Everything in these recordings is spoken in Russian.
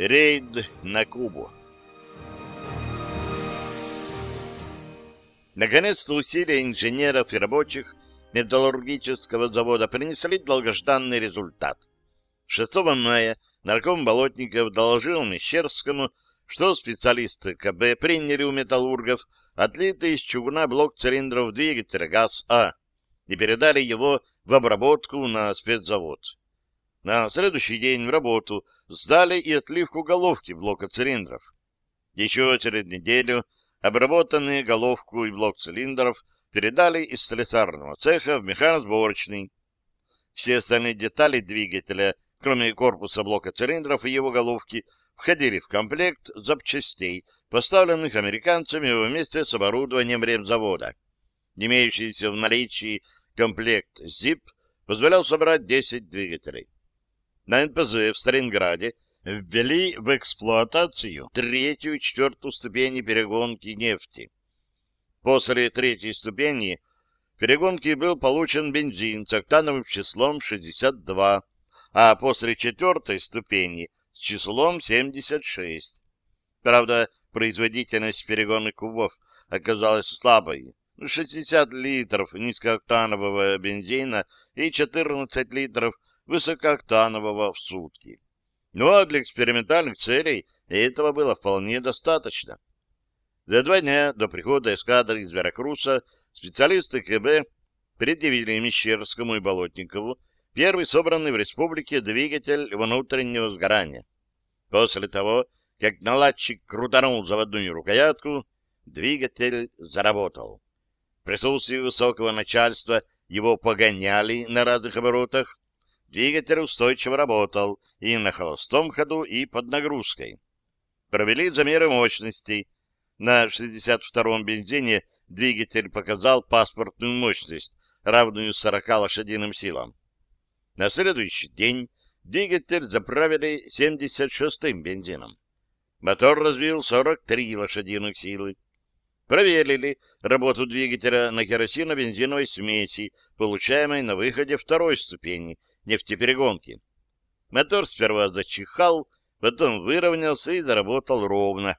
Рейд на Кубу. Наконец-то усилия инженеров и рабочих металлургического завода принесли долгожданный результат. 6 мая нарком Болотников доложил Мещерскому, что специалисты КБ приняли у металлургов отлитый из чугуна блок цилиндров двигателя ГАЗ-А и передали его в обработку на спецзавод. На следующий день в работу сдали и отливку головки блока цилиндров. Еще через неделю обработанные головку и блок цилиндров передали из слесарного цеха в механосборочный. Все остальные детали двигателя, кроме корпуса блока цилиндров и его головки, входили в комплект запчастей, поставленных американцами вместе с оборудованием ремзавода. Имеющийся в наличии комплект ZIP позволял собрать 10 двигателей. На НПЗ в Сталинграде ввели в эксплуатацию третью и четвертую ступени перегонки нефти. После третьей ступени перегонки был получен бензин с октановым числом 62, а после четвертой ступени с числом 76. Правда, производительность перегонных кубов оказалась слабой. 60 литров низкооктанового бензина и 14 литров высокооктанового в сутки. Ну а для экспериментальных целей этого было вполне достаточно. За два дня до прихода эскадры из Веракруса специалисты КБ предъявили Мещерскому и Болотникову первый собранный в республике двигатель внутреннего сгорания. После того, как наладчик крутанул заводную рукоятку, двигатель заработал. В присутствии высокого начальства его погоняли на разных оборотах, Двигатель устойчиво работал и на холостом ходу, и под нагрузкой. Провели замеры мощностей. На 62-м бензине двигатель показал паспортную мощность, равную 40 лошадиным силам. На следующий день двигатель заправили 76-м бензином. Мотор развил 43 лошадиных силы. Проверили работу двигателя на керосино-бензиновой смеси, получаемой на выходе второй ступени — нефтеперегонки. Мотор сперва зачихал, потом выровнялся и заработал ровно.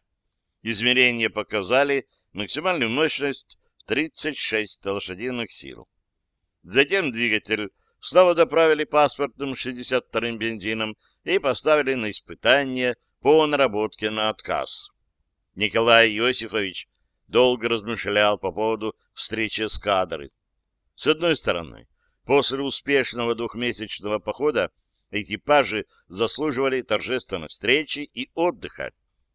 Измерения показали максимальную мощность 36 лошадиных сил. Затем двигатель снова доправили паспортным 62-м бензином и поставили на испытание по наработке на отказ. Николай Иосифович долго размышлял по поводу встречи с кадрой. С одной стороны, После успешного двухмесячного похода экипажи заслуживали торжественной встречи и отдыха.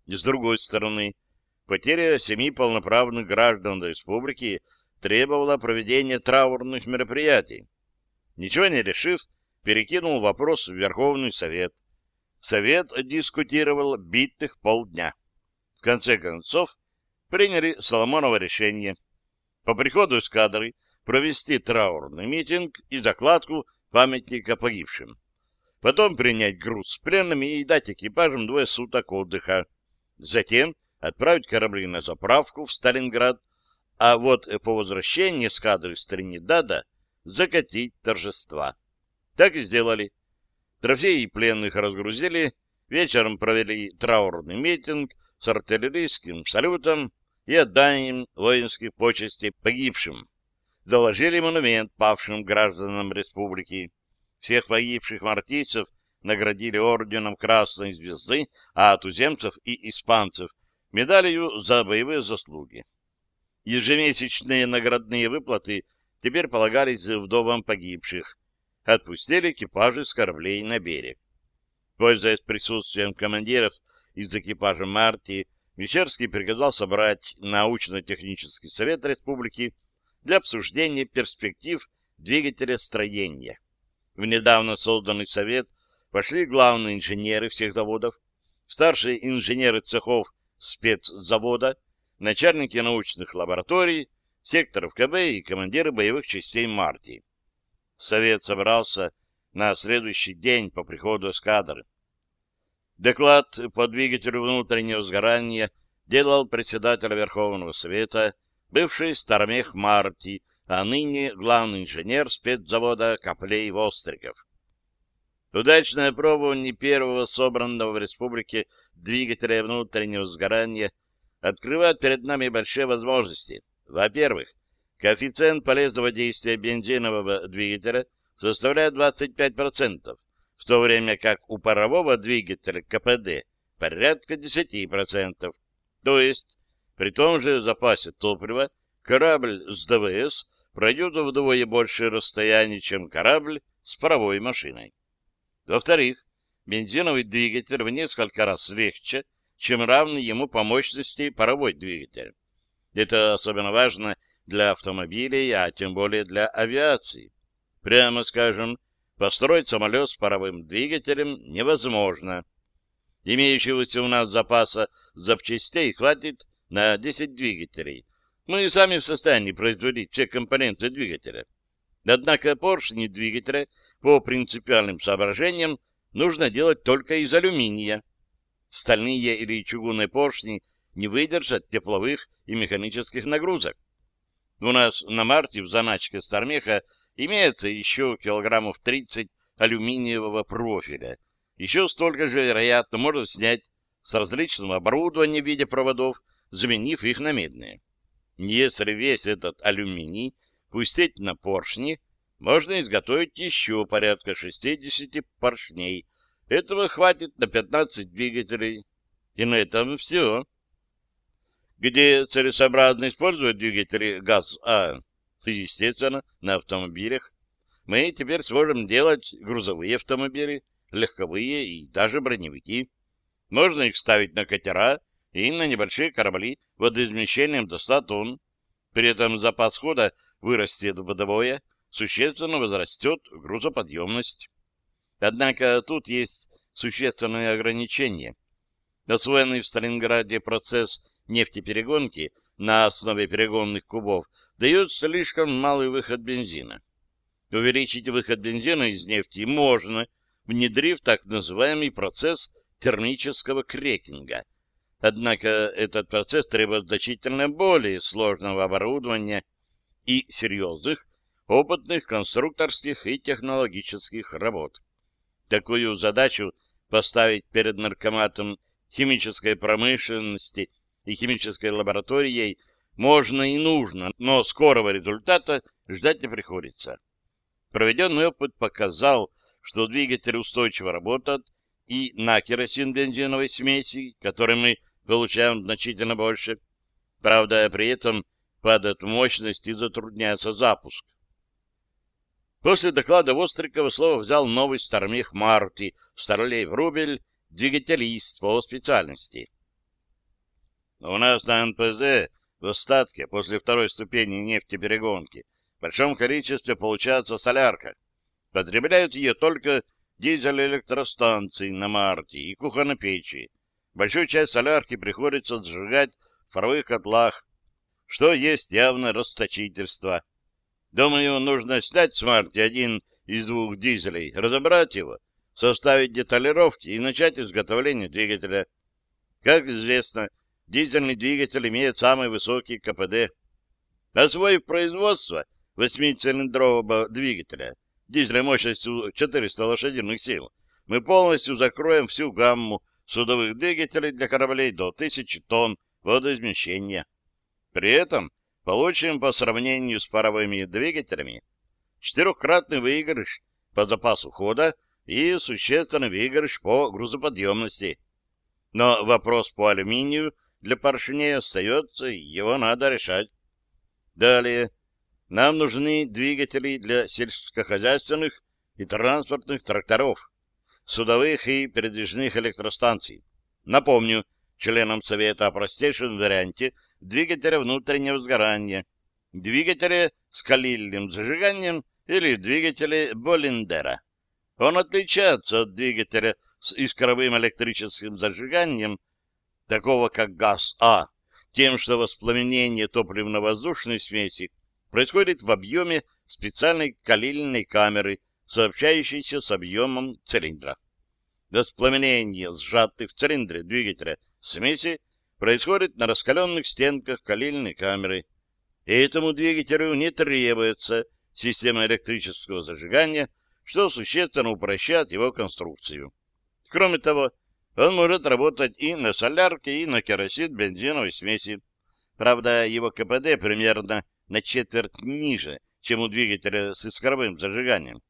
С другой стороны, потеря семи полноправных граждан республики требовала проведения траурных мероприятий. Ничего не решив, перекинул вопрос в Верховный Совет. Совет дискутировал битых полдня. В конце концов, приняли Соломоново решение. По приходу эскадры провести траурный митинг и закладку памятника погибшим. Потом принять груз с пленными и дать экипажам двое суток отдыха. Затем отправить корабли на заправку в Сталинград, а вот по возвращении с Тринидада закатить торжества. Так и сделали. Трофеи пленных разгрузили, вечером провели траурный митинг с артиллерийским салютом и отданием воинских почестей погибшим заложили монумент павшим гражданам республики. Всех погибших мартийцев наградили орденом Красной Звезды, а туземцев и испанцев — медалью за боевые заслуги. Ежемесячные наградные выплаты теперь полагались вдовам погибших. Отпустили экипажи с кораблей на берег. Пользуясь присутствием командиров из экипажа Мартии, Мещерский приказал собрать научно-технический совет республики для обсуждения перспектив двигателя строения. В недавно созданный совет пошли главные инженеры всех заводов, старшие инженеры цехов спецзавода, начальники научных лабораторий, секторов КБ и командиры боевых частей Мартии. Совет собрался на следующий день по приходу эскадры. Доклад по двигателю внутреннего сгорания делал председатель Верховного Совета бывший стармех Марти, а ныне главный инженер спецзавода Коплей Востриков. Удачное пробование первого собранного в республике двигателя внутреннего сгорания открывает перед нами большие возможности. Во-первых, коэффициент полезного действия бензинового двигателя составляет 25%, в то время как у парового двигателя КПД порядка 10%. То есть, при том же запасе топлива, корабль с ДВС пройдет вдвое большее расстояние, чем корабль с паровой машиной. Во-вторых, бензиновый двигатель в несколько раз легче, чем равный ему по мощности паровой двигатель. Это особенно важно для автомобилей, а тем более для авиации. Прямо скажем, построить самолет с паровым двигателем невозможно. Имеющегося у нас запаса запчастей хватит на 10 двигателей. Мы сами в состоянии производить все компоненты двигателя. Однако поршни двигателя по принципиальным соображениям нужно делать только из алюминия. Стальные или чугунные поршни не выдержат тепловых и механических нагрузок. У нас на марте в заначке Стармеха имеется еще килограммов 30 алюминиевого профиля. Еще столько же, вероятно, можно снять с различного оборудования в виде проводов, заменив их на медные. Если весь этот алюминий пустить на поршни, можно изготовить еще порядка 60 поршней. Этого хватит на 15 двигателей. И на этом все. Где целесообразно использовать двигатели ГАЗ-А? Естественно, на автомобилях. Мы теперь сможем делать грузовые автомобили, легковые и даже броневики. Можно их ставить на катера и на небольшие корабли водоизмещением до 100 тонн. При этом запас хода вырастет вдвое, существенно возрастет грузоподъемность. Однако тут есть существенные ограничения. Освоенный в Сталинграде процесс нефтеперегонки на основе перегонных кубов дает слишком малый выход бензина. Увеличить выход бензина из нефти можно, внедрив так называемый процесс термического крекинга. Однако этот процесс требует значительно более сложного оборудования и серьезных опытных конструкторских и технологических работ. Такую задачу поставить перед наркоматом химической промышленности и химической лабораторией можно и нужно, но скорого результата ждать не приходится. Проведенный опыт показал, что двигатель устойчиво работает и на керосин бензиновой смеси, которой мы получаем значительно больше. Правда, при этом падает мощность и затрудняется запуск. После доклада Вострикова слово взял новый стармех Марти, старлей Врубель, двигателист по специальности. У нас на НПЗ в остатке после второй ступени нефтеперегонки в большом количестве получается солярка. Потребляют ее только дизель-электростанции на Марте и кухонопечи. Большую часть солярки приходится сжигать в паровых котлах, что есть явное расточительство. Думаю, нужно снять с Марти один из двух дизелей, разобрать его, составить деталировки и начать изготовление двигателя. Как известно, дизельный двигатель имеет самый высокий КПД. Освоив производство восьмицилиндрового двигателя дизеля мощностью 400 лошадиных сил, мы полностью закроем всю гамму судовых двигателей для кораблей до 1000 тонн водоизмещения. При этом получим по сравнению с паровыми двигателями четырехкратный выигрыш по запасу хода и существенный выигрыш по грузоподъемности. Но вопрос по алюминию для поршней остается, его надо решать. Далее. Нам нужны двигатели для сельскохозяйственных и транспортных тракторов, судовых и передвижных электростанций. Напомню членам Совета о простейшем варианте — двигателя внутреннего сгорания, двигателя с калильным зажиганием или двигателя Боллиндера. Он отличается от двигателя с искровым электрическим зажиганием, такого как газ-А, тем, что воспламенение топливно-воздушной смеси происходит в объеме специальной калильной камеры, сообщающейся с объемом цилиндра. Воспламенение сжатых в цилиндре двигателя смеси происходит на раскаленных стенках калильной камеры. И этому двигателю не требуется система электрического зажигания, что существенно упрощает его конструкцию. Кроме того, он может работать и на солярке, и на керосин бензиновой смеси. Правда, его КПД примерно на четверть ниже, чем у двигателя с искровым зажиганием.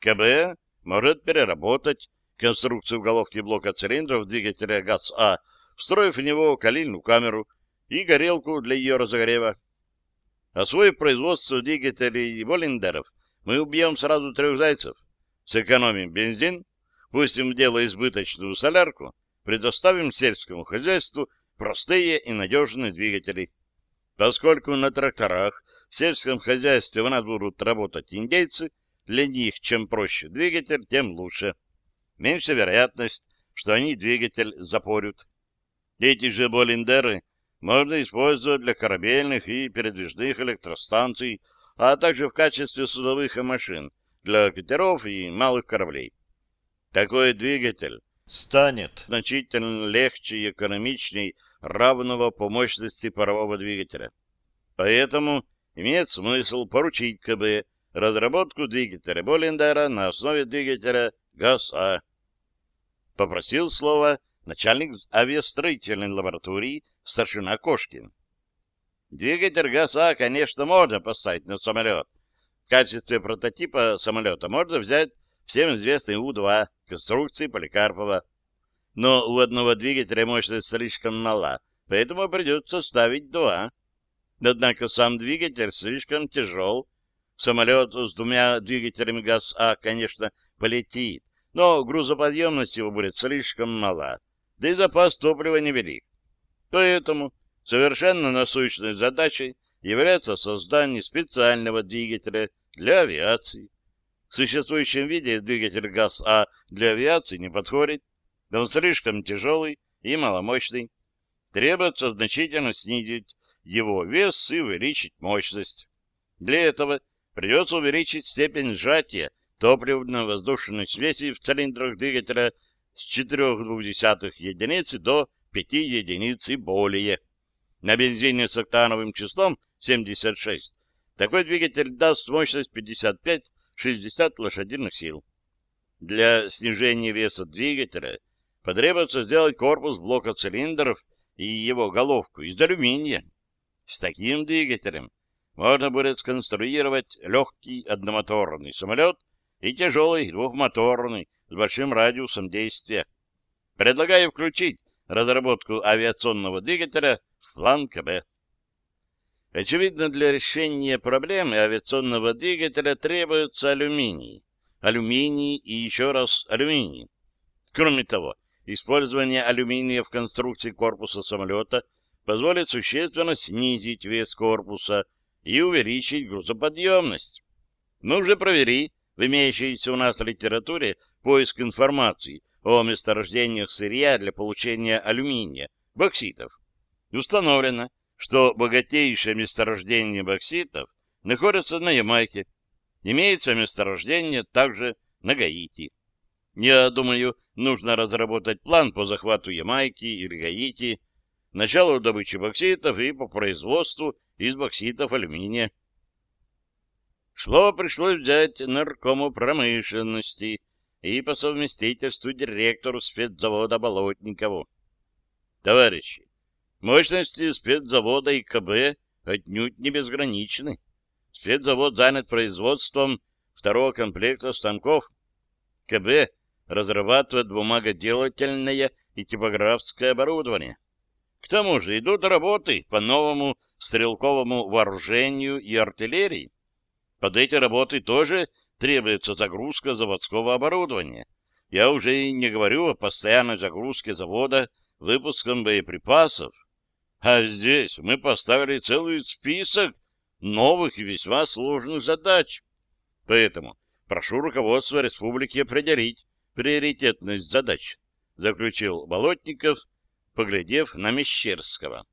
КБ может переработать конструкцию головки блока цилиндров двигателя ГАЗ-А, встроив в него калильную камеру и горелку для ее разогрева. Освоив производство двигателей Воллендеров, мы убьем сразу трех зайцев. Сэкономим бензин, пустим в дело избыточную солярку, предоставим сельскому хозяйству простые и надежные двигатели. Поскольку на тракторах в сельском хозяйстве у нас будут работать индейцы, для них чем проще двигатель, тем лучше. Меньше вероятность, что они двигатель запорют. Эти же болиндеры можно использовать для корабельных и передвижных электростанций, а также в качестве судовых машин для катеров и малых кораблей. Такой двигатель станет значительно легче и экономичней равного по мощности парового двигателя. Поэтому имеет смысл поручить КБ разработку двигателя Боллендера на основе двигателя ГАЗ-А. Попросил слово начальник авиастроительной лаборатории старшина Кошкин. Двигатель ГАЗ-А, конечно, можно поставить на самолет. В качестве прототипа самолета можно взять всем известный У-2 конструкции Поликарпова. Но у одного двигателя мощность слишком мала, поэтому придется ставить два. Однако сам двигатель слишком тяжел. Самолет с двумя двигателями ГАЗ-А, конечно, полетит, но грузоподъемность его будет слишком мала, да и запас топлива невелик. Поэтому совершенно насущной задачей является создание специального двигателя для авиации. В существующем виде двигатель ГАЗ-А для авиации не подходит, он слишком тяжелый и маломощный. Требуется значительно снизить его вес и увеличить мощность. Для этого придется увеличить степень сжатия топливно-воздушной смеси в цилиндрах двигателя с 4,2 единицы до 5 единиц и более. На бензине с октановым числом 76 такой двигатель даст мощность 55 60 лошадиных сил. Для снижения веса двигателя потребуется сделать корпус блока цилиндров и его головку из алюминия. С таким двигателем можно будет сконструировать легкий одномоторный самолет и тяжелый двухмоторный с большим радиусом действия. Предлагаю включить разработку авиационного двигателя в план КБ. Очевидно, для решения проблемы авиационного двигателя требуется алюминий. Алюминий и еще раз алюминий. Кроме того, использование алюминия в конструкции корпуса самолета позволит существенно снизить вес корпуса и увеличить грузоподъемность. Мы уже провели в имеющейся у нас литературе поиск информации о месторождениях сырья для получения алюминия, бокситов. Установлено, что богатейшее месторождение бокситов находится на Ямайке. Имеется месторождение также на Гаити. Я думаю, нужно разработать план по захвату Ямайки или Гаити, началу добычи бокситов и по производству из бокситов алюминия. Шло пришлось взять наркому промышленности и по совместительству директору спецзавода Болотникову. Товарищи, Мощности спецзавода и КБ отнюдь не безграничны. Спецзавод занят производством второго комплекта станков. КБ разрабатывает бумагоделательное и типографское оборудование. К тому же идут работы по новому стрелковому вооружению и артиллерии. Под эти работы тоже требуется загрузка заводского оборудования. Я уже и не говорю о постоянной загрузке завода выпуском боеприпасов, а здесь мы поставили целый список новых и весьма сложных задач. Поэтому прошу руководство республики определить приоритетность задач, заключил Болотников, поглядев на Мещерского.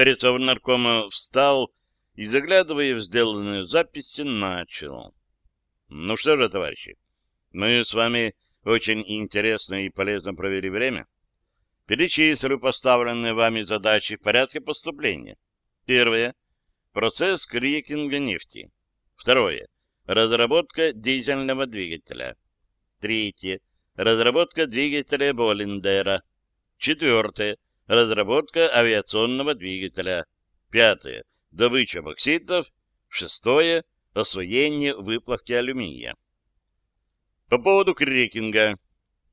Перецов наркома встал и, заглядывая в сделанные записи, начал. Ну что же, товарищи, мы с вами очень интересно и полезно провели время. Перечислю поставленные вами задачи в порядке поступления. Первое. Процесс крекинга нефти. Второе. Разработка дизельного двигателя. Третье. Разработка двигателя Боллиндера. Четвертое. Разработка авиационного двигателя. Пятое. Добыча бокситов. Шестое. Освоение выплавки алюминия. По поводу крекинга.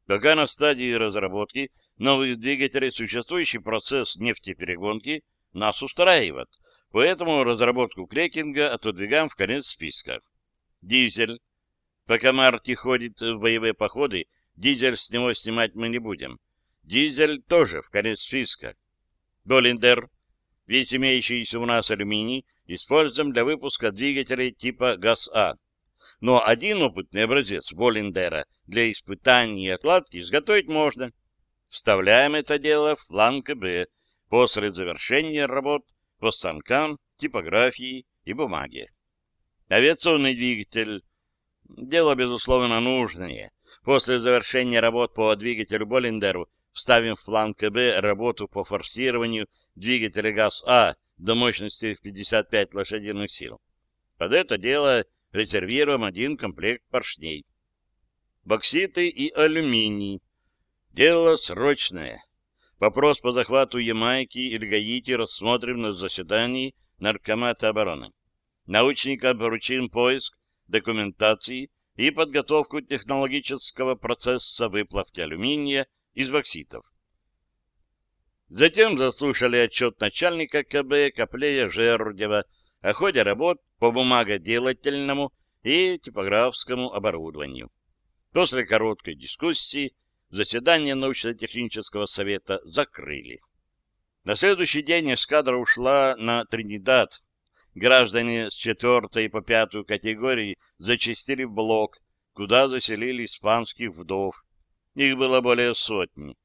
Пока на стадии разработки новых двигателей существующий процесс нефтеперегонки нас устраивает, поэтому разработку крекинга отодвигаем в конец списка. Дизель. Пока Марти ходит в боевые походы, дизель с него снимать мы не будем. Дизель тоже в конец списка. Боллиндер. Весь имеющийся у нас алюминий используем для выпуска двигателей типа ГАЗ-А. Но один опытный образец Боллиндера для испытаний и отладки изготовить можно. Вставляем это дело в фланг Б после завершения работ по станкам, типографии и бумаге. Авиационный двигатель. Дело, безусловно, нужное. После завершения работ по двигателю Боллиндеру вставим в план КБ работу по форсированию двигателя ГАЗ-А до мощности в 55 лошадиных сил. Под это дело резервируем один комплект поршней. Бокситы и алюминий. Дело срочное. Вопрос по захвату Ямайки или Гаити рассмотрим на заседании Наркомата обороны. Научникам поручим поиск документации и подготовку технологического процесса выплавки алюминия из бокситов. Затем заслушали отчет начальника КБ Коплея Жердева о ходе работ по бумагоделательному и типографскому оборудованию. После короткой дискуссии заседание научно-технического совета закрыли. На следующий день эскадра ушла на Тринидад. Граждане с четвертой по пятую категории зачастили в блок, куда заселили испанских вдов. Их было более сотни.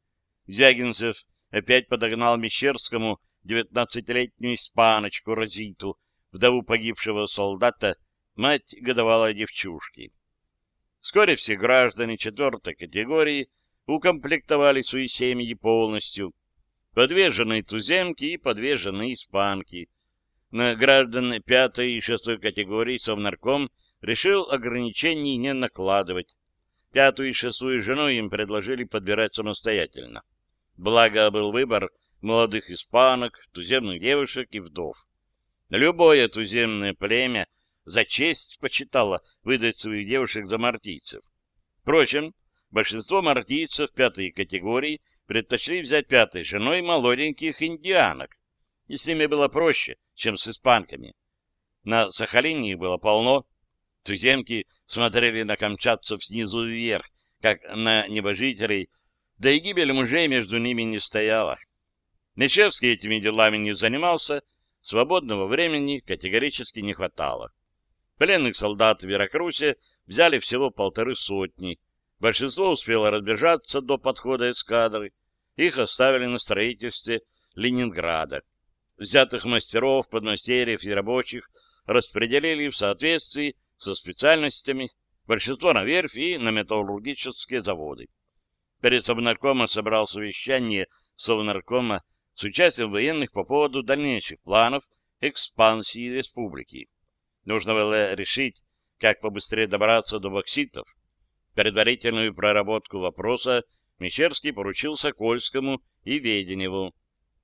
Звягинцев опять подогнал Мещерскому девятнадцатилетнюю испаночку Розиту, вдову погибшего солдата, мать годовалой девчушки. Вскоре все граждане четвертой категории укомплектовали свои семьи полностью. Подверженные туземки и подверженные испанки. На граждан пятой и шестой категории Совнарком решил ограничений не накладывать. Пятую и шестую жену им предложили подбирать самостоятельно. Благо был выбор молодых испанок, туземных девушек и вдов. Любое туземное племя за честь почитало выдать своих девушек за мартийцев. Впрочем, большинство мартийцев пятой категории предпочли взять пятой женой молоденьких индианок, и с ними было проще, чем с испанками. На Сахалине их было полно. Туземки смотрели на камчатцев снизу вверх, как на небожителей, да и гибель мужей между ними не стояла. Мещерский этими делами не занимался, свободного времени категорически не хватало. Пленных солдат в Веракрусе взяли всего полторы сотни, Большинство успело разбежаться до подхода эскадры. Их оставили на строительстве Ленинграда. Взятых мастеров, подмастерьев и рабочих распределили в соответствии со специальностями, большинство на верфь и на металлургические заводы. Перед Совнаркомом собрал совещание Совнаркома с участием военных по поводу дальнейших планов экспансии республики. Нужно было решить, как побыстрее добраться до бокситов, Предварительную проработку вопроса Мещерский поручил Сокольскому и Веденеву.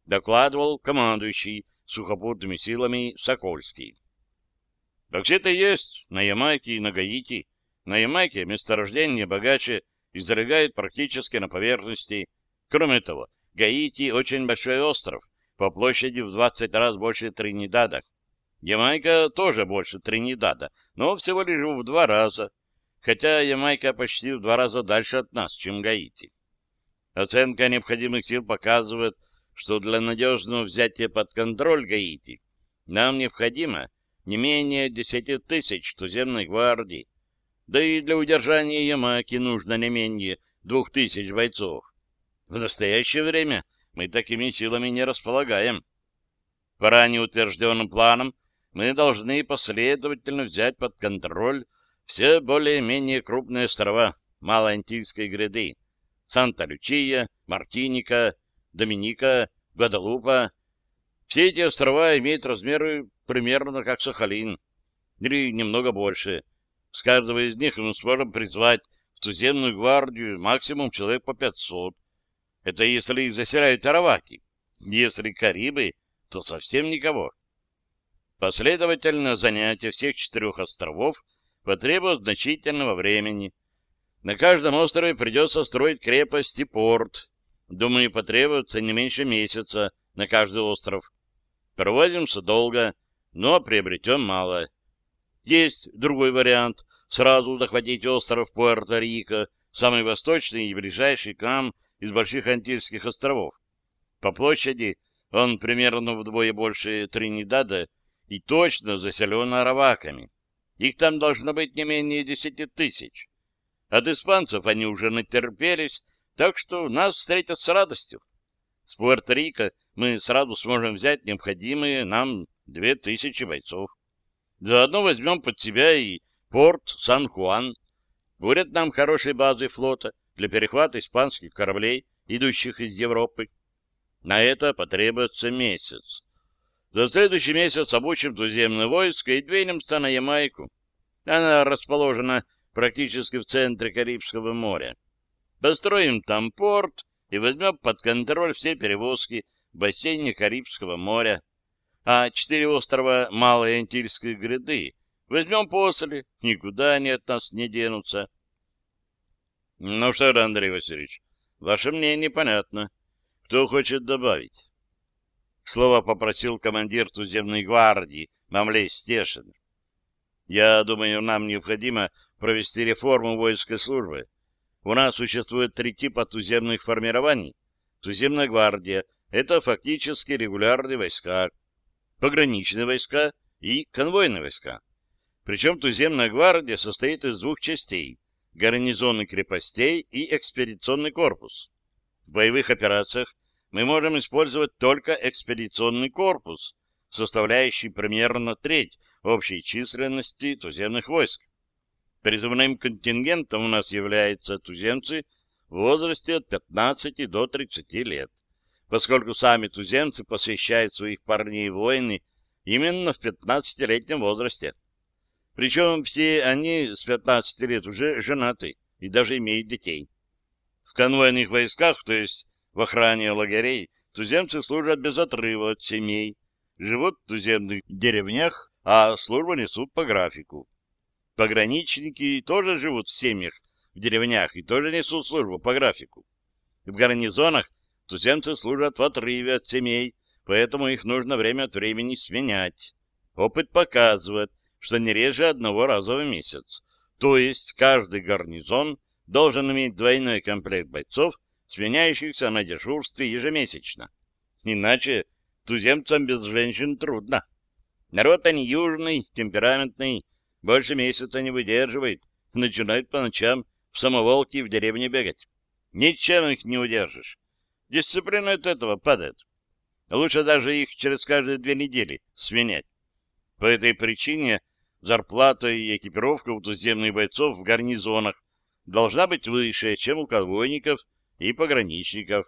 Докладывал командующий сухопутными силами Сокольский. Бокситы есть на Ямайке и на Гаити. На Ямайке месторождение богаче и залегает практически на поверхности. Кроме того, Гаити очень большой остров, по площади в 20 раз больше Тринидада. Ямайка тоже больше Тринидада, но всего лишь в два раза хотя Ямайка почти в два раза дальше от нас, чем Гаити. Оценка необходимых сил показывает, что для надежного взятия под контроль Гаити нам необходимо не менее десяти тысяч туземной гвардии, да и для удержания Ямайки нужно не менее двух тысяч бойцов. В настоящее время мы такими силами не располагаем. По ранее утвержденным планам мы должны последовательно взять под контроль все более-менее крупные острова Малоантильской гряды — Санта-Лючия, Мартиника, Доминика, Гваделупа. Все эти острова имеют размеры примерно как Сахалин, или немного больше. С каждого из них мы сможем призвать в туземную гвардию максимум человек по 500. Это если их заселяют араваки. Если карибы, то совсем никого. Последовательное занятие всех четырех островов потребует значительного времени. На каждом острове придется строить крепость и порт. Думаю, потребуется не меньше месяца на каждый остров. Проводимся долго, но приобретем мало. Есть другой вариант — сразу захватить остров Пуэрто-Рико, самый восточный и ближайший к нам из больших Антильских островов. По площади он примерно вдвое больше Тринидада и точно заселен араваками. Их там должно быть не менее десяти тысяч. От испанцев они уже натерпелись, так что нас встретят с радостью. С Пуэрто-Рико мы сразу сможем взять необходимые нам две тысячи бойцов. Заодно возьмем под себя и порт Сан-Хуан. Будет нам хорошей базой флота для перехвата испанских кораблей, идущих из Европы. На это потребуется месяц. За следующий месяц обучим туземное войско и двинемся на Ямайку. Она расположена практически в центре Карибского моря. Построим там порт и возьмем под контроль все перевозки в бассейне Карибского моря. А четыре острова Малой Антильской гряды возьмем после, никуда они от нас не денутся. Ну что, Андрей Васильевич, ваше мнение понятно. Кто хочет добавить? Слово попросил командир туземной гвардии Мамлей Стешин. Я думаю, нам необходимо провести реформу воинской службы. У нас существует три типа туземных формирований. Туземная гвардия — это фактически регулярные войска, пограничные войска и конвойные войска. Причем туземная гвардия состоит из двух частей — гарнизонных крепостей и экспедиционный корпус. В боевых операциях мы можем использовать только экспедиционный корпус, составляющий примерно треть общей численности туземных войск. Призывным контингентом у нас являются туземцы в возрасте от 15 до 30 лет, поскольку сами туземцы посвящают своих парней войны именно в 15-летнем возрасте. Причем все они с 15 лет уже женаты и даже имеют детей. В конвойных войсках, то есть в охране лагерей, туземцы служат без отрыва от семей, живут в туземных деревнях, а службу несут по графику. Пограничники тоже живут в семьях, в деревнях и тоже несут службу по графику. В гарнизонах туземцы служат в отрыве от семей, поэтому их нужно время от времени сменять. Опыт показывает, что не реже одного раза в месяц. То есть каждый гарнизон должен иметь двойной комплект бойцов, сменяющихся на дежурстве ежемесячно. Иначе туземцам без женщин трудно. Народ они южный, темпераментный, больше месяца не выдерживает, начинает по ночам в самоволке в деревне бегать. Ничем их не удержишь. Дисциплина от этого падает. Лучше даже их через каждые две недели сменять. По этой причине зарплата и экипировка у туземных бойцов в гарнизонах должна быть выше, чем у конвойников и пограничников.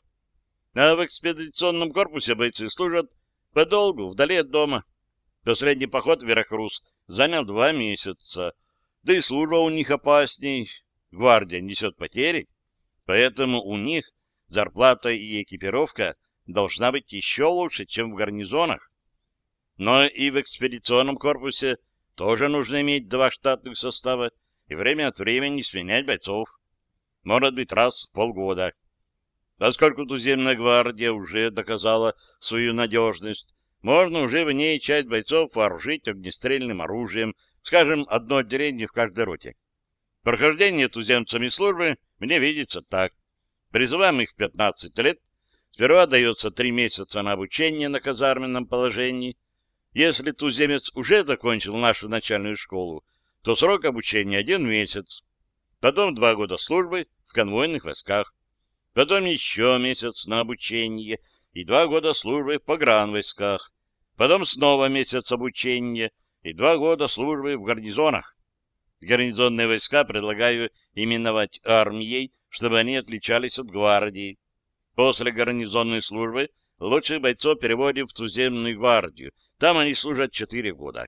А в экспедиционном корпусе бойцы служат подолгу, вдали от дома. Последний поход в Веракрус занял два месяца. Да и служба у них опасней. Гвардия несет потери, поэтому у них зарплата и экипировка должна быть еще лучше, чем в гарнизонах. Но и в экспедиционном корпусе тоже нужно иметь два штатных состава и время от времени сменять бойцов. Может быть, раз в полгода. Поскольку туземная гвардия уже доказала свою надежность, можно уже в ней часть бойцов вооружить огнестрельным оружием, скажем, одно отделение в каждой роте. Прохождение туземцами службы мне видится так. Призываем их в 15 лет, сперва дается три месяца на обучение на казарменном положении. Если туземец уже закончил нашу начальную школу, то срок обучения один месяц. Потом два года службы в конвойных войсках. Потом еще месяц на обучение и два года службы в погранвойсках, потом снова месяц обучения и два года службы в гарнизонах. Гарнизонные войска предлагаю именовать армией, чтобы они отличались от гвардии. После гарнизонной службы лучших бойцов переводим в туземную гвардию. Там они служат четыре года.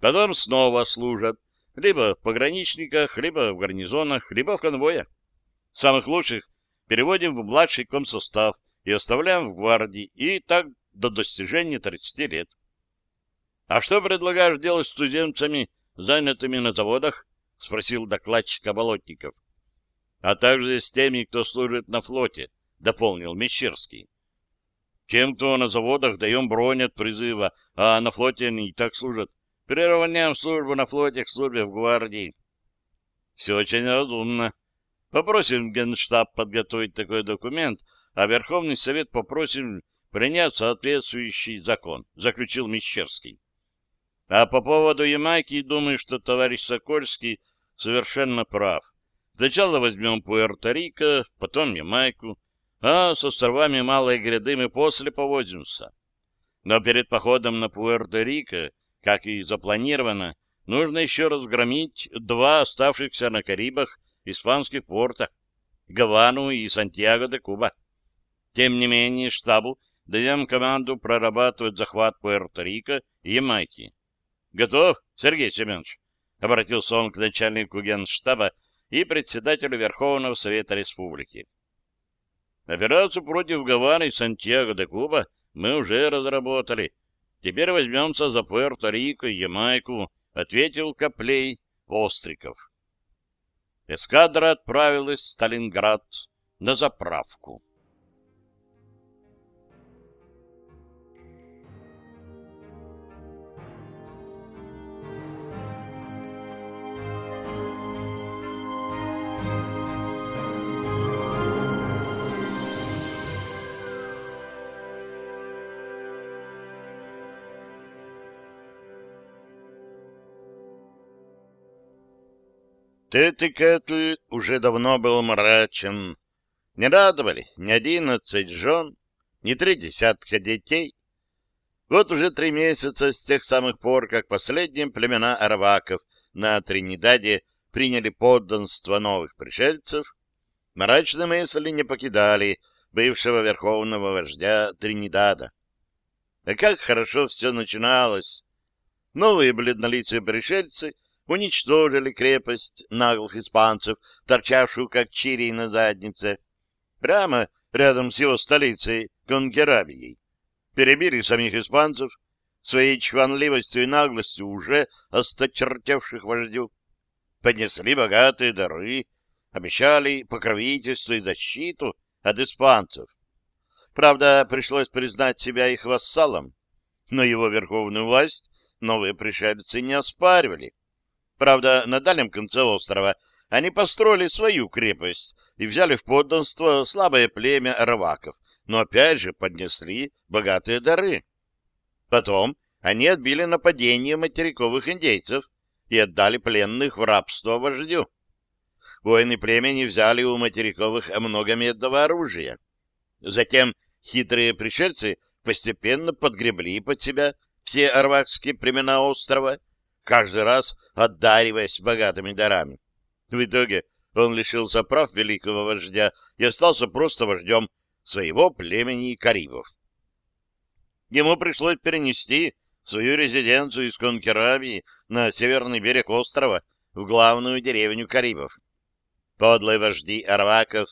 Потом снова служат Либо в пограничниках, либо в гарнизонах, либо в конвоях. Самых лучших переводим в младший комсостав и оставляем в гвардии, и так до достижения 30 лет. А что предлагаешь делать с туземцами, занятыми на заводах? — спросил докладчик Болотников. — А также с теми, кто служит на флоте, — дополнил Мещерский. — Тем, кто на заводах, даем бронь от призыва, а на флоте они и так служат. Приравняем службу на флоте к службе в гвардии. — Все очень разумно. Попросим Генштаб подготовить такой документ, а Верховный Совет попросим принять соответствующий закон, заключил Мещерский. А по поводу Ямайки, думаю, что товарищ Сокольский совершенно прав. Сначала возьмем Пуэрто-Рико, потом Ямайку, а с островами Малой Гряды мы после повозимся. Но перед походом на Пуэрто-Рико, как и запланировано, нужно еще разгромить два оставшихся на Карибах испанских порта — Гавану и Сантьяго де Куба. Тем не менее, штабу даем команду прорабатывать захват Пуэрто-Рико и Ямайки. Готов, Сергей Семенович? — обратился он к начальнику генштаба и председателю Верховного Совета Республики. Операцию против Гаваны и Сантьяго де Куба мы уже разработали. Теперь возьмемся за Пуэрто-Рико и Ямайку, — ответил Коплей Остриков. Эскадра отправилась в Сталинград на заправку. Тетикетль уже давно был мрачен. Не радовали ни одиннадцать жен, ни три десятка детей. Вот уже три месяца с тех самых пор, как последние племена арваков на Тринидаде приняли подданство новых пришельцев, мрачные мысли не покидали бывшего верховного вождя Тринидада. А как хорошо все начиналось! Новые бледнолицые пришельцы уничтожили крепость наглых испанцев, торчавшую как чири на заднице, прямо рядом с его столицей Конкерабией. Перебили самих испанцев, своей чванливостью и наглостью уже осточертевших вождю. Поднесли богатые дары, обещали покровительство и защиту от испанцев. Правда, пришлось признать себя их вассалом, но его верховную власть новые пришельцы не оспаривали. Правда, на дальнем конце острова они построили свою крепость и взяли в подданство слабое племя араваков, но опять же поднесли богатые дары. Потом они отбили нападение материковых индейцев и отдали пленных в рабство вождю. Воины племени взяли у материковых много медного оружия. Затем хитрые пришельцы постепенно подгребли под себя все арвакские племена острова каждый раз одариваясь богатыми дарами. В итоге он лишился прав великого вождя и остался просто вождем своего племени Карибов. Ему пришлось перенести свою резиденцию из Конкеравии на северный берег острова, в главную деревню Карибов. Подлые вожди арваков,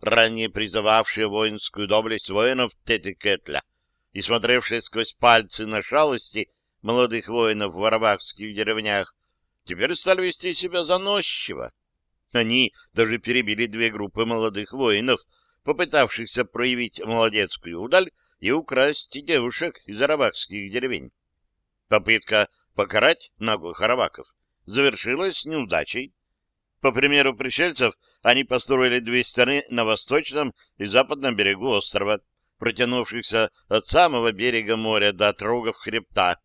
ранее призывавшие воинскую доблесть воинов Тетикетля и смотревшие сквозь пальцы на шалости молодых воинов в арабахских деревнях, теперь стали вести себя заносчиво. Они даже перебили две группы молодых воинов, попытавшихся проявить молодецкую удаль и украсть девушек из арабахских деревень. Попытка покарать наглых арабаков завершилась неудачей. По примеру пришельцев, они построили две стены на восточном и западном берегу острова, протянувшихся от самого берега моря до отрогов хребта,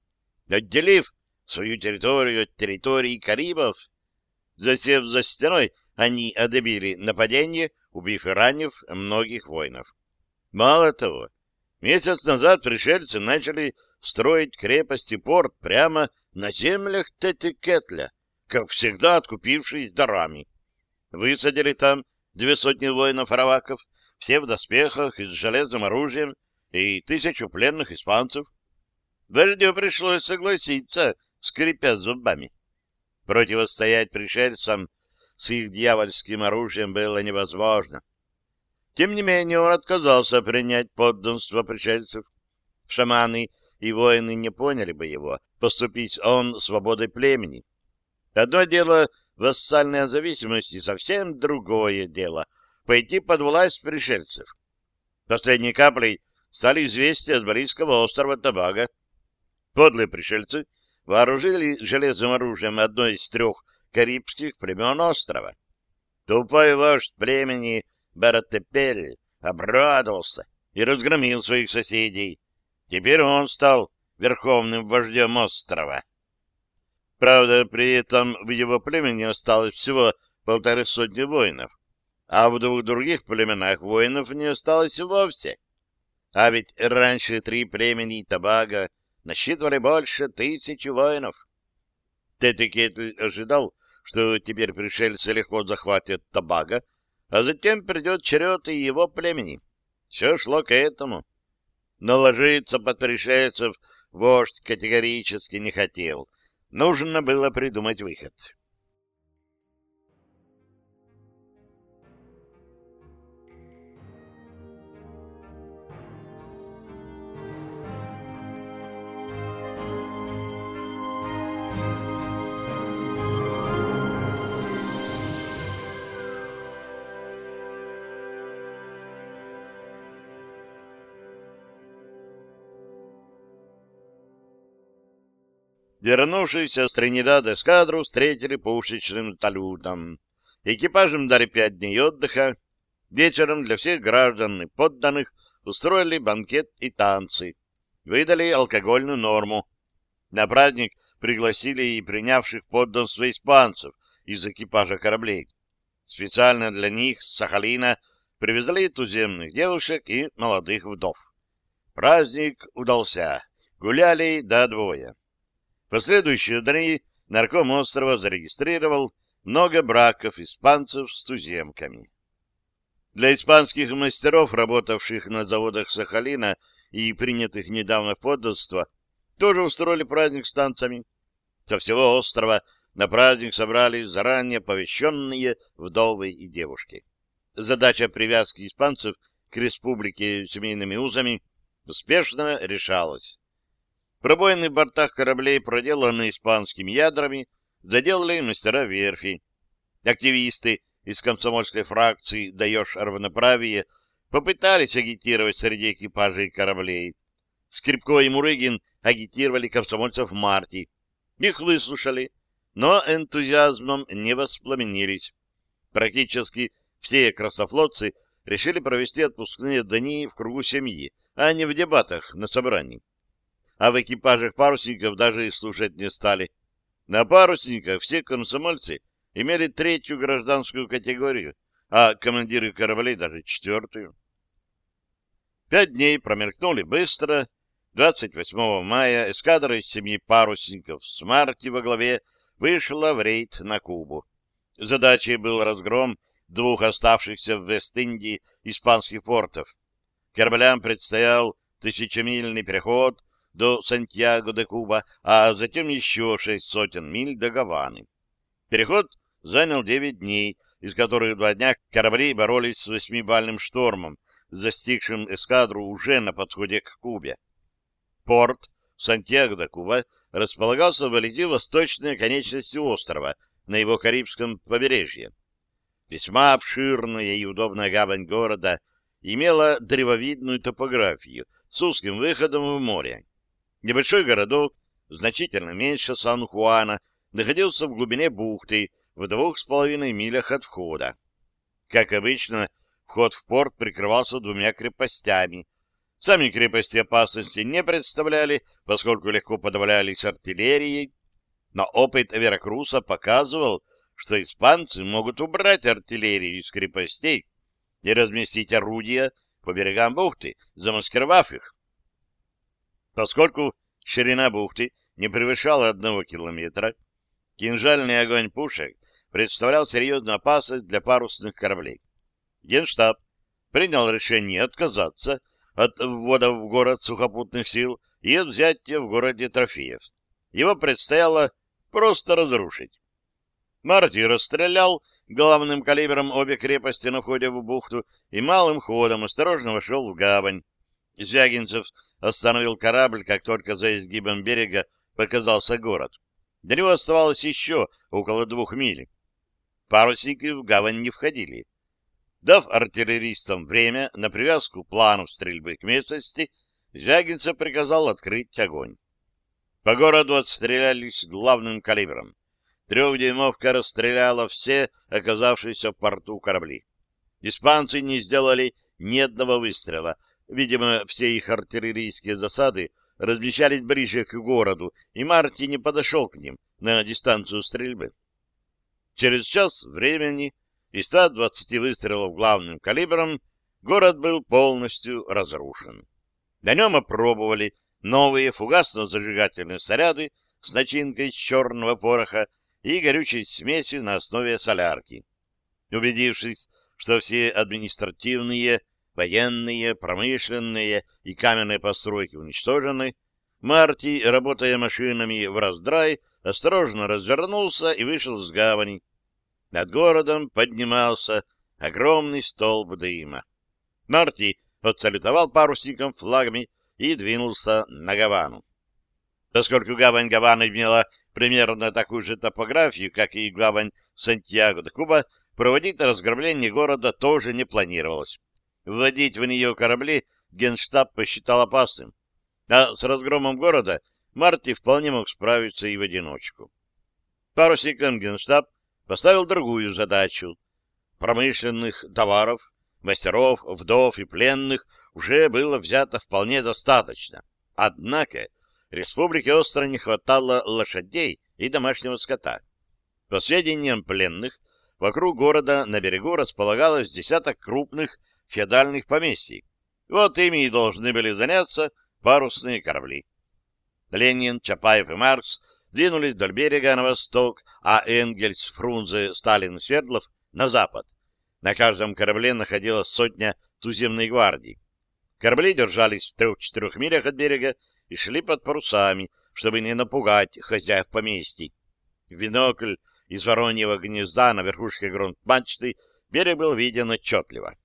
отделив свою территорию от территории Карибов. Засев за стеной, они одобили нападение, убив и ранив многих воинов. Мало того, месяц назад пришельцы начали строить крепость и порт прямо на землях Тетикетля, как всегда откупившись дарами. Высадили там две сотни воинов-араваков, все в доспехах и с железным оружием, и тысячу пленных испанцев. Вождю пришлось согласиться, скрипя зубами. Противостоять пришельцам с их дьявольским оружием было невозможно. Тем не менее, он отказался принять подданство пришельцев. Шаманы и воины не поняли бы его, поступить он свободой племени. Одно дело вассальная зависимость и совсем другое дело — пойти под власть пришельцев. Последней каплей стали известия от близкого острова Табага. Подлые пришельцы вооружили железным оружием одно из трех карибских племен острова. Тупой вождь племени Баратепель обрадовался и разгромил своих соседей. Теперь он стал верховным вождем острова. Правда, при этом в его племени осталось всего полторы сотни воинов, а в двух других племенах воинов не осталось вовсе. А ведь раньше три племени Табага насчитывали больше тысячи воинов. Тетикетль ожидал, что теперь пришельцы легко захватят Табага, а затем придет черед и его племени. Все шло к этому. Но под пришельцев вождь категорически не хотел. Нужно было придумать выход. Вернувшиеся с Тринидада эскадру встретили пушечным салютом. Экипажем дали пять дней отдыха. Вечером для всех граждан и подданных устроили банкет и танцы. Выдали алкогольную норму. На праздник пригласили и принявших подданство испанцев из экипажа кораблей. Специально для них с Сахалина привезли туземных девушек и молодых вдов. Праздник удался. Гуляли до двое последующие дни нарком острова зарегистрировал много браков испанцев с туземками. Для испанских мастеров, работавших на заводах Сахалина и принятых недавно в подданство, тоже устроили праздник с танцами. Со всего острова на праздник собрались заранее повещенные вдовы и девушки. Задача привязки испанцев к республике семейными узами успешно решалась. Пробоины в бортах кораблей, проделанные испанскими ядрами, заделали мастера верфи. Активисты из комсомольской фракции «Даешь равноправие» попытались агитировать среди экипажей кораблей. Скрипко и Мурыгин агитировали комсомольцев в марте. Их выслушали, но энтузиазмом не воспламенились. Практически все красофлотцы решили провести отпускные дни в кругу семьи, а не в дебатах на собрании а в экипажах парусников даже и слушать не стали. На парусниках все комсомольцы имели третью гражданскую категорию, а командиры кораблей даже четвертую. Пять дней промелькнули быстро. 28 мая эскадра из семи парусников с Марти во главе вышла в рейд на Кубу. Задачей был разгром двух оставшихся в Вест-Индии испанских портов. Кораблям предстоял тысячемильный переход до Сантьяго-де-Куба, а затем еще шесть сотен миль до Гаваны. Переход занял девять дней, из которых два дня корабли боролись с восьмибальным штормом, застигшим эскадру уже на подходе к Кубе. Порт Сантьяго-де-Куба располагался вблизи восточной конечности острова, на его Карибском побережье. Весьма обширная и удобная гавань города имела древовидную топографию с узким выходом в море. Небольшой городок, значительно меньше Сан-Хуана, находился в глубине бухты, в двух с половиной милях от входа. Как обычно, вход в порт прикрывался двумя крепостями. Сами крепости опасности не представляли, поскольку легко подавлялись артиллерией, но опыт Веракруса показывал, что испанцы могут убрать артиллерию из крепостей и разместить орудия по берегам бухты, замаскировав их. Поскольку ширина бухты не превышала одного километра, кинжальный огонь пушек представлял серьезную опасность для парусных кораблей. Генштаб принял решение отказаться от ввода в город сухопутных сил и от взятия в городе трофеев. Его предстояло просто разрушить. Марти расстрелял главным калибром обе крепости на входе в бухту и малым ходом осторожно вошел в гавань. Звягинцев остановил корабль, как только за изгибом берега показался город. До него оставалось еще около двух миль. Парусники в гавань не входили. Дав артиллеристам время на привязку планов стрельбы к местности, Звягинцев приказал открыть огонь. По городу отстрелялись главным калибром. Трехдюймовка расстреляла все оказавшиеся в порту корабли. Испанцы не сделали ни одного выстрела. Видимо, все их артиллерийские засады размещались ближе к городу, и Марти не подошел к ним на дистанцию стрельбы. Через час времени и 120 выстрелов главным калибром город был полностью разрушен. На нем опробовали новые фугасно-зажигательные снаряды с начинкой из черного пороха и горючей смесью на основе солярки. Убедившись, что все административные, военные, промышленные и каменные постройки уничтожены, Марти, работая машинами в раздрай, осторожно развернулся и вышел с гавани. Над городом поднимался огромный столб дыма. Марти отсалютовал парусником флагами и двинулся на Гавану. Поскольку гавань Гаваны имела примерно такую же топографию, как и гавань Сантьяго-де-Куба, проводить разграбление города тоже не планировалось. Вводить в нее корабли генштаб посчитал опасным, а с разгромом города Марти вполне мог справиться и в одиночку. Парусником генштаб поставил другую задачу. Промышленных товаров, мастеров, вдов и пленных уже было взято вполне достаточно. Однако республике остро не хватало лошадей и домашнего скота. По сведениям пленных, вокруг города на берегу располагалось десяток крупных феодальных поместий. Вот ими и должны были заняться парусные корабли. Ленин, Чапаев и Маркс двинулись вдоль берега на восток, а Энгельс, Фрунзе, Сталин и Свердлов — на запад. На каждом корабле находилась сотня туземной гвардии. Корабли держались в трех-четырех милях от берега и шли под парусами, чтобы не напугать хозяев поместий. В бинокль из вороньего гнезда на верхушке грунт-мачты берег был виден отчетливо.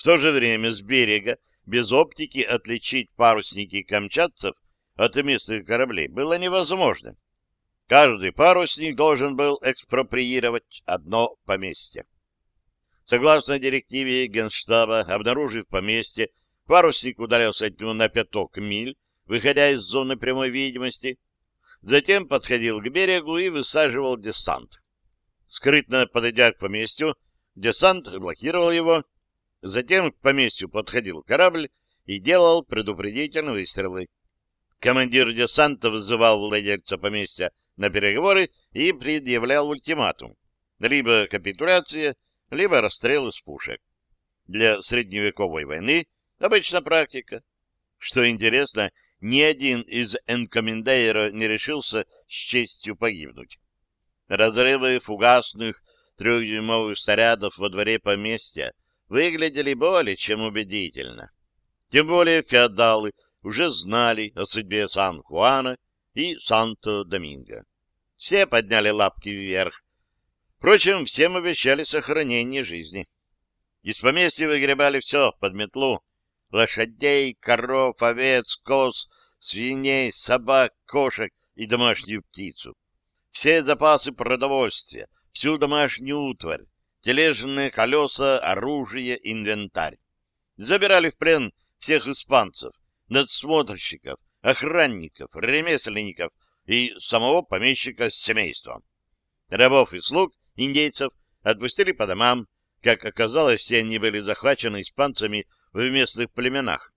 В то же время с берега без оптики отличить парусники камчатцев от местных кораблей было невозможно. Каждый парусник должен был экспроприировать одно поместье. Согласно директиве Генштаба, обнаружив поместье, парусник удалялся от него на пяток миль, выходя из зоны прямой видимости, затем подходил к берегу и высаживал десант. Скрытно подойдя к поместью, десант блокировал его, затем к поместью подходил корабль и делал предупредительные выстрелы. Командир десанта вызывал владельца поместья на переговоры и предъявлял ультиматум. Либо капитуляция, либо расстрел из пушек. Для средневековой войны обычная практика. Что интересно, ни один из энкомендейра не решился с честью погибнуть. Разрывы фугасных трехдюймовых снарядов во дворе поместья выглядели более чем убедительно. Тем более феодалы уже знали о судьбе Сан-Хуана и Санто-Доминго. Все подняли лапки вверх. Впрочем, всем обещали сохранение жизни. Из поместья выгребали все под метлу. Лошадей, коров, овец, коз, свиней, собак, кошек и домашнюю птицу. Все запасы продовольствия, всю домашнюю утварь, тележные колеса, оружие, инвентарь. Забирали в плен всех испанцев, надсмотрщиков, охранников, ремесленников, и самого помещика с семейством. Рабов и слуг индейцев отпустили по домам. Как оказалось, все они были захвачены испанцами в местных племенах.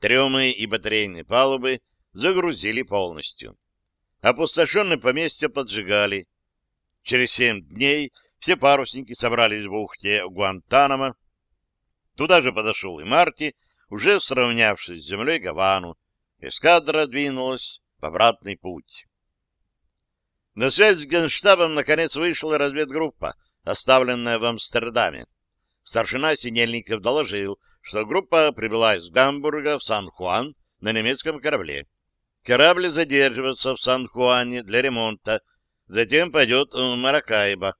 Трюмы и батарейные палубы загрузили полностью. Опустошенные поместья поджигали. Через семь дней все парусники собрались в бухте Гуантанамо. Туда же подошел и Марти, уже сравнявшись с землей Гавану. Эскадра двинулась в обратный путь. На связь с Генштабом наконец вышла разведгруппа, оставленная в Амстердаме. Старшина Синельников доложил, что группа прибыла из Гамбурга в Сан-Хуан на немецком корабле. Корабль задерживается в Сан-Хуане для ремонта. затем пойдет в Маракайбо.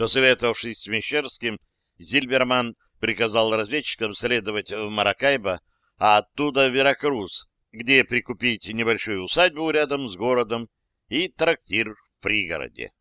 Посоветовавшись с Мещерским, Зильберман приказал разведчикам следовать в Маракайбо, а оттуда в Веракрус, где прикупить небольшую усадьбу рядом с городом и трактир в пригороде.